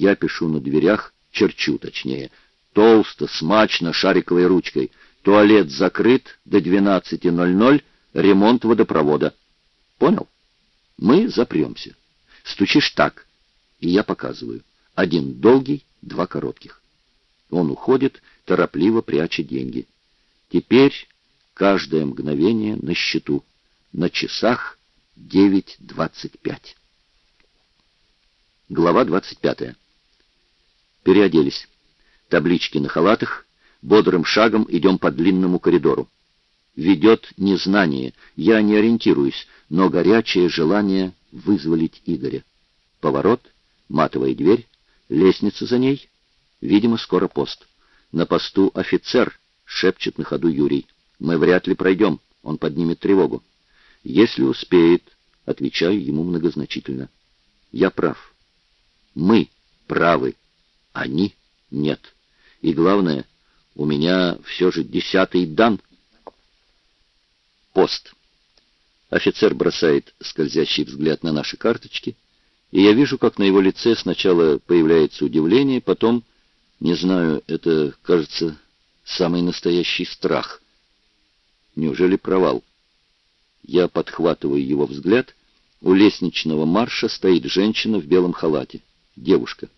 Я пишу на дверях, черчу точнее, толсто, смачно, шариковой ручкой. Туалет закрыт до 12.00, ремонт водопровода. Понял? Мы запремся. Стучишь так, и я показываю. Один долгий, два коротких. Он уходит, торопливо пряча деньги. Теперь каждое мгновение на счету. На часах 9.25. Глава 25. Переоделись. Таблички на халатах. Бодрым шагом идем по длинному коридору. Ведет незнание. Я не ориентируюсь, но горячее желание вызволить Игоря. Поворот, матовая дверь, лестница за ней. Видимо, скоро пост. На посту офицер, шепчет на ходу Юрий. Мы вряд ли пройдем, он поднимет тревогу. Если успеет, отвечаю ему многозначительно. Я прав. Мы правы, они нет. И главное, у меня все же десятый дан. Пост. Офицер бросает скользящий взгляд на наши карточки, и я вижу, как на его лице сначала появляется удивление, потом, не знаю, это, кажется, самый настоящий страх. Неужели провал? Я подхватываю его взгляд. У лестничного марша стоит женщина в белом халате. Девушка.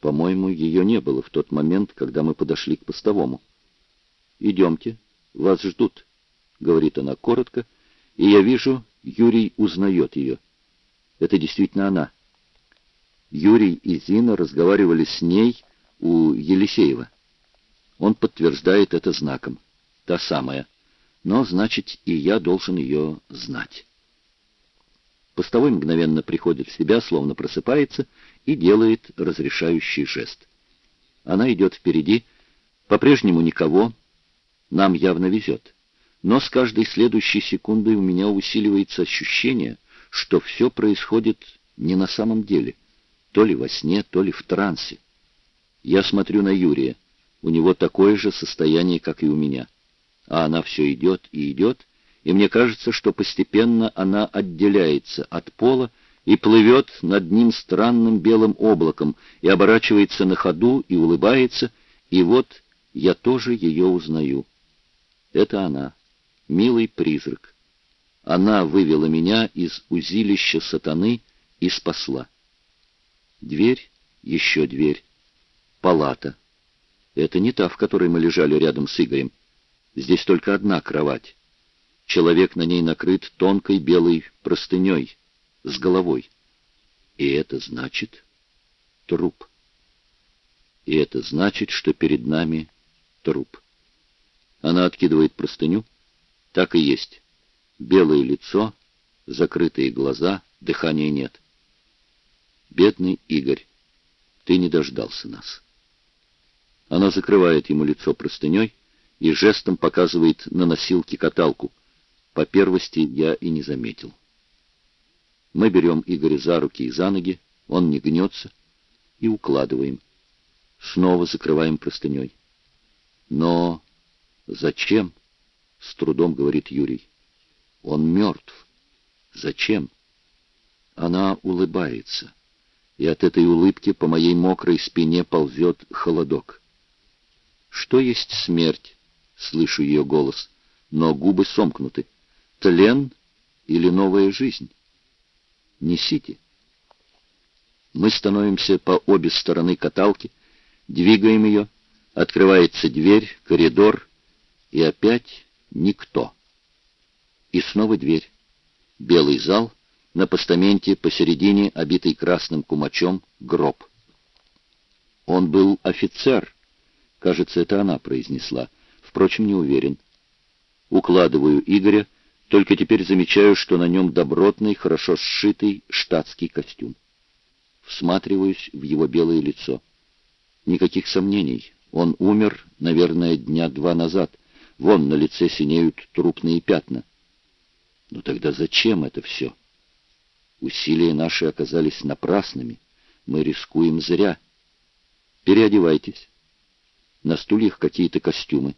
По-моему, ее не было в тот момент, когда мы подошли к постовому. «Идемте, вас ждут», — говорит она коротко, и я вижу, Юрий узнает ее. Это действительно она. Юрий и Зина разговаривали с ней у Елисеева. Он подтверждает это знаком. Та самая. Но, значит, и я должен ее знать. Постовой мгновенно приходит в себя, словно просыпается, и делает разрешающий жест. Она идет впереди, по-прежнему никого, нам явно везет. Но с каждой следующей секундой у меня усиливается ощущение, что все происходит не на самом деле, то ли во сне, то ли в трансе. Я смотрю на Юрия. У него такое же состояние, как и у меня. А она все идет и идет, и мне кажется, что постепенно она отделяется от пола и плывет над ним странным белым облаком, и оборачивается на ходу, и улыбается, и вот я тоже ее узнаю. Это она, милый призрак. Она вывела меня из узилища сатаны и спасла. Дверь, еще дверь, палата. Это не та, в которой мы лежали рядом с Игорем. Здесь только одна кровать. Человек на ней накрыт тонкой белой простыней, с головой. И это значит труп. И это значит, что перед нами труп. Она откидывает простыню. Так и есть. Белое лицо, закрытые глаза, дыхания нет. Бедный Игорь, ты не дождался нас. Она закрывает ему лицо простыней и жестом показывает на носилке каталку. По первости я и не заметил. Мы берем Игоря за руки и за ноги, он не гнется, и укладываем. Снова закрываем простыней. Но зачем? С трудом говорит Юрий. Он мертв. Зачем? Она улыбается, и от этой улыбки по моей мокрой спине ползет холодок. Что есть смерть? Слышу ее голос, но губы сомкнуты. Тлен или новая жизнь? Несите. Мы становимся по обе стороны каталки, двигаем ее, открывается дверь, коридор, и опять никто. И снова дверь. Белый зал, на постаменте посередине, обитый красным кумачом, гроб. Он был офицер, Кажется, это она произнесла. Впрочем, не уверен. Укладываю Игоря, только теперь замечаю, что на нем добротный, хорошо сшитый штатский костюм. Всматриваюсь в его белое лицо. Никаких сомнений. Он умер, наверное, дня два назад. Вон на лице синеют трупные пятна. Но тогда зачем это все? Усилия наши оказались напрасными. Мы рискуем зря. Переодевайтесь. На стульях какие-то костюмы.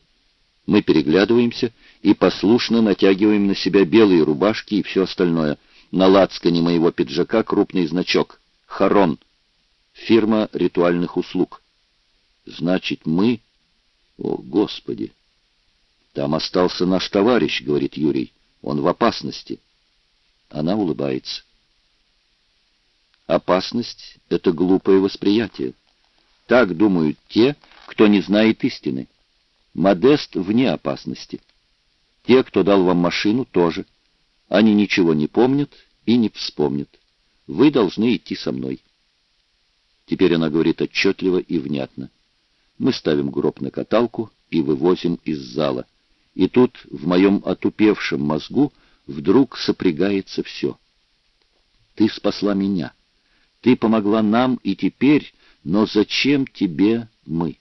Мы переглядываемся и послушно натягиваем на себя белые рубашки и все остальное. На лацкане моего пиджака крупный значок. Харон. Фирма ритуальных услуг. Значит, мы... О, Господи! Там остался наш товарищ, говорит Юрий. Он в опасности. Она улыбается. Опасность — это глупое восприятие. Так думают те, кто не знает истины. Модест вне опасности. Те, кто дал вам машину, тоже. Они ничего не помнят и не вспомнят. Вы должны идти со мной. Теперь она говорит отчетливо и внятно. Мы ставим гроб на каталку и вывозим из зала. И тут в моем отупевшем мозгу вдруг сопрягается все. Ты спасла меня. Ты помогла нам и теперь, но зачем тебе мы?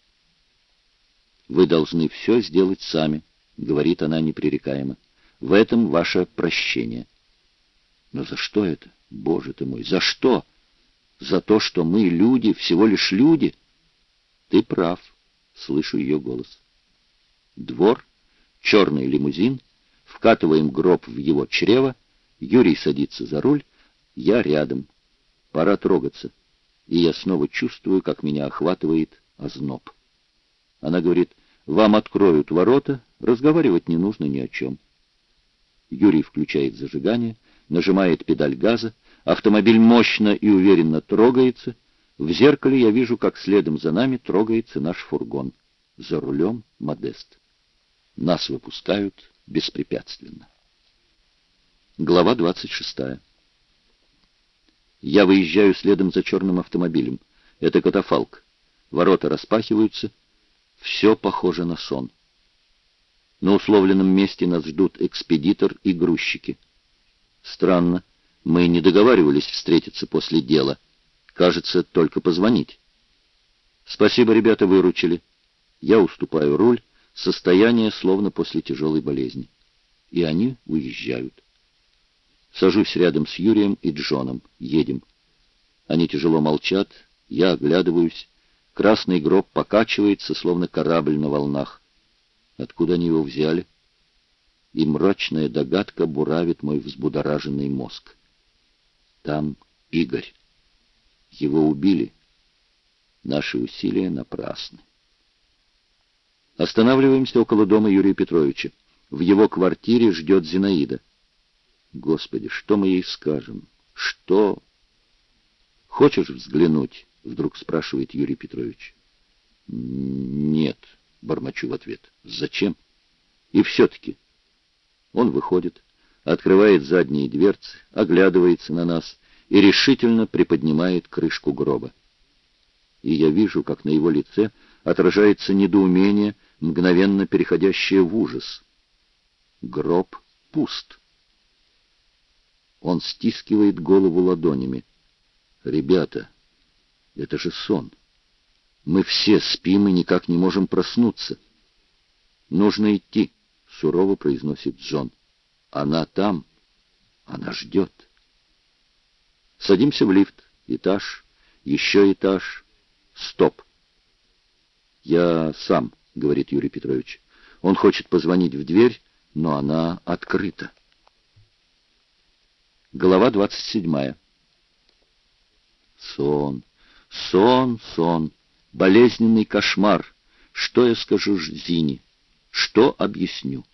Вы должны все сделать сами, говорит она непререкаемо. В этом ваше прощение. Но за что это, Боже ты мой, за что? За то, что мы люди, всего лишь люди? Ты прав, слышу ее голос. Двор, черный лимузин, вкатываем гроб в его чрево, Юрий садится за руль, я рядом. Пора трогаться. И я снова чувствую, как меня охватывает озноб. Она говорит, вам откроют ворота, разговаривать не нужно ни о чем. Юрий включает зажигание, нажимает педаль газа, автомобиль мощно и уверенно трогается. В зеркале я вижу, как следом за нами трогается наш фургон. За рулем Модест. Нас выпускают беспрепятственно. Глава 26. Я выезжаю следом за черным автомобилем. Это катафалк. Ворота распахиваются. Все похоже на сон. На условленном месте нас ждут экспедитор и грузчики. Странно, мы не договаривались встретиться после дела. Кажется, только позвонить. Спасибо, ребята, выручили. Я уступаю руль, состояние словно после тяжелой болезни. И они уезжают. Сажусь рядом с Юрием и Джоном. Едем. Они тяжело молчат, я оглядываюсь. Красный гроб покачивается, словно корабль на волнах. Откуда они его взяли? И мрачная догадка буравит мой взбудораженный мозг. Там Игорь. Его убили. Наши усилия напрасны. Останавливаемся около дома Юрия Петровича. В его квартире ждет Зинаида. Господи, что мы ей скажем? Что? Хочешь взглянуть? Вдруг спрашивает Юрий Петрович. Нет. Бормочу в ответ. Зачем? И все-таки. Он выходит, открывает задние дверцы, оглядывается на нас и решительно приподнимает крышку гроба. И я вижу, как на его лице отражается недоумение, мгновенно переходящее в ужас. Гроб пуст. Он стискивает голову ладонями. «Ребята, это же сон!» Мы все спим и никак не можем проснуться. Нужно идти, сурово произносит Джон. Она там, она ждет. Садимся в лифт. Этаж, еще этаж. Стоп. Я сам, говорит Юрий Петрович. Он хочет позвонить в дверь, но она открыта. Глава двадцать седьмая. Сон, сон, сон болезненный кошмар. Что я скажу Зине? Что объясню?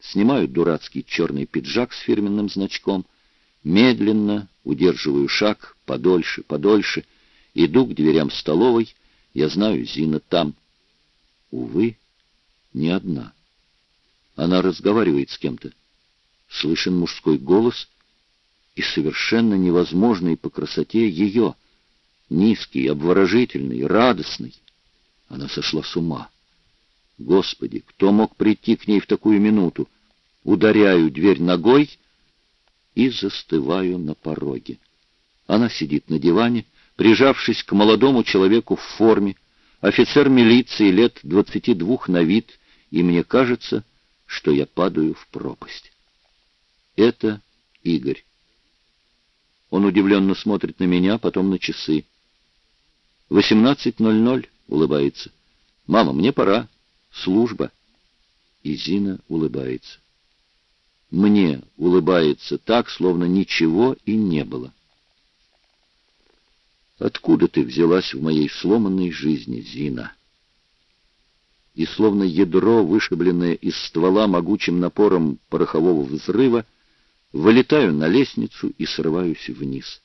Снимаю дурацкий черный пиджак с фирменным значком, медленно, удерживаю шаг, подольше, подольше, иду к дверям столовой, я знаю, Зина там. Увы, не одна. Она разговаривает с кем-то. Слышен мужской голос и совершенно невозможный по красоте ее — низкий, обворожительный, радостный. Она сошла с ума. Господи, кто мог прийти к ней в такую минуту? Ударяю дверь ногой и застываю на пороге. Она сидит на диване, прижавшись к молодому человеку в форме, офицер милиции лет двадцати двух на вид, и мне кажется, что я падаю в пропасть. Это Игорь. Он удивленно смотрит на меня, потом на часы. «Восемнадцать ноль ноль», — улыбается. «Мама, мне пора. Служба». И Зина улыбается. Мне улыбается так, словно ничего и не было. Откуда ты взялась в моей сломанной жизни, Зина? И словно ядро, вышибленное из ствола могучим напором порохового взрыва, вылетаю на лестницу и срываюсь вниз.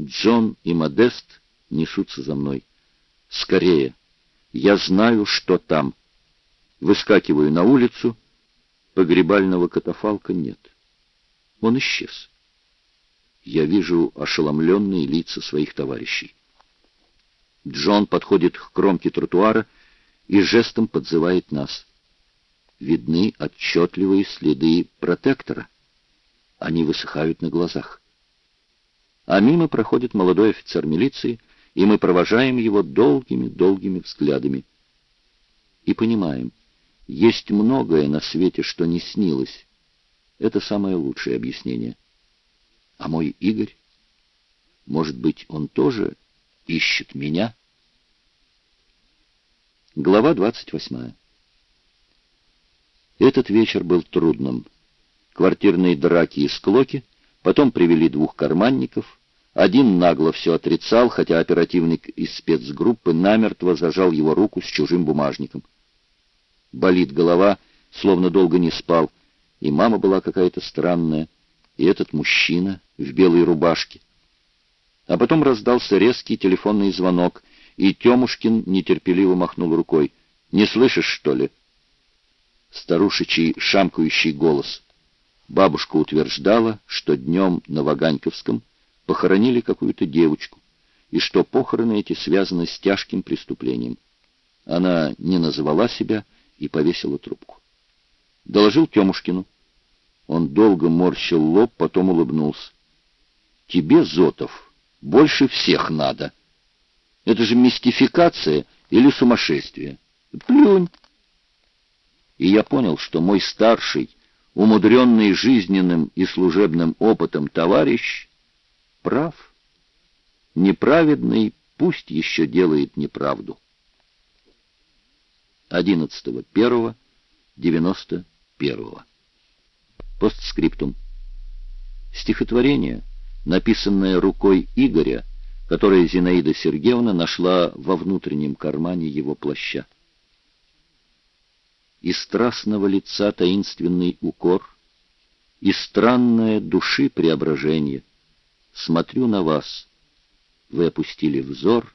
Джон и Модест несутся за мной. Скорее! Я знаю, что там. Выскакиваю на улицу. Погребального катафалка нет. Он исчез. Я вижу ошеломленные лица своих товарищей. Джон подходит к кромке тротуара и жестом подзывает нас. Видны отчетливые следы протектора. Они высыхают на глазах. А мимо проходит молодой офицер милиции, и мы провожаем его долгими-долгими взглядами. И понимаем, есть многое на свете, что не снилось. Это самое лучшее объяснение. А мой Игорь? Может быть, он тоже ищет меня? Глава 28. Этот вечер был трудным. Квартирные драки и склоки, потом привели двух карманников. Один нагло все отрицал, хотя оперативник из спецгруппы намертво зажал его руку с чужим бумажником. Болит голова, словно долго не спал, и мама была какая-то странная, и этот мужчина в белой рубашке. А потом раздался резкий телефонный звонок, и Темушкин нетерпеливо махнул рукой. «Не слышишь, что ли?» Старушечий шамкающий голос. Бабушка утверждала, что днем на Ваганьковском похоронили какую-то девочку, и что похороны эти связаны с тяжким преступлением. Она не назвала себя и повесила трубку. Доложил Темушкину. Он долго морщил лоб, потом улыбнулся. «Тебе, Зотов, больше всех надо. Это же мистификация или сумасшествие. Плюнь!» И я понял, что мой старший, умудренный жизненным и служебным опытом товарищ, прав. Неправедный пусть еще делает неправду. 11.01.91 Постскриптум. Стихотворение, написанное рукой Игоря, которое Зинаида Сергеевна нашла во внутреннем кармане его плаща. И страстного лица таинственный укор, и странное души преображение. Смотрю на вас, вы опустили взор,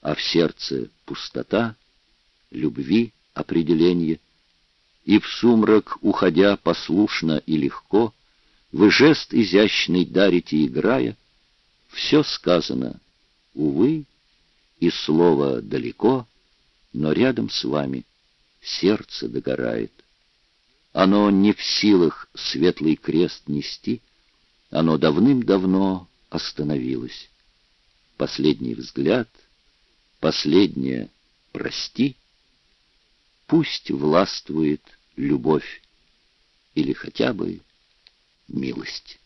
а в сердце пустота, любви определение — и в сумрак, уходя послушно и легко, вы жест изящный дарите, играя, все сказано, увы, и слово далеко, но рядом с вами сердце догорает. Оно не в силах светлый крест нести, оно давным-давно остановилось. Последний взгляд, последнее «прости» пусть властвует любовь или хотя бы милость.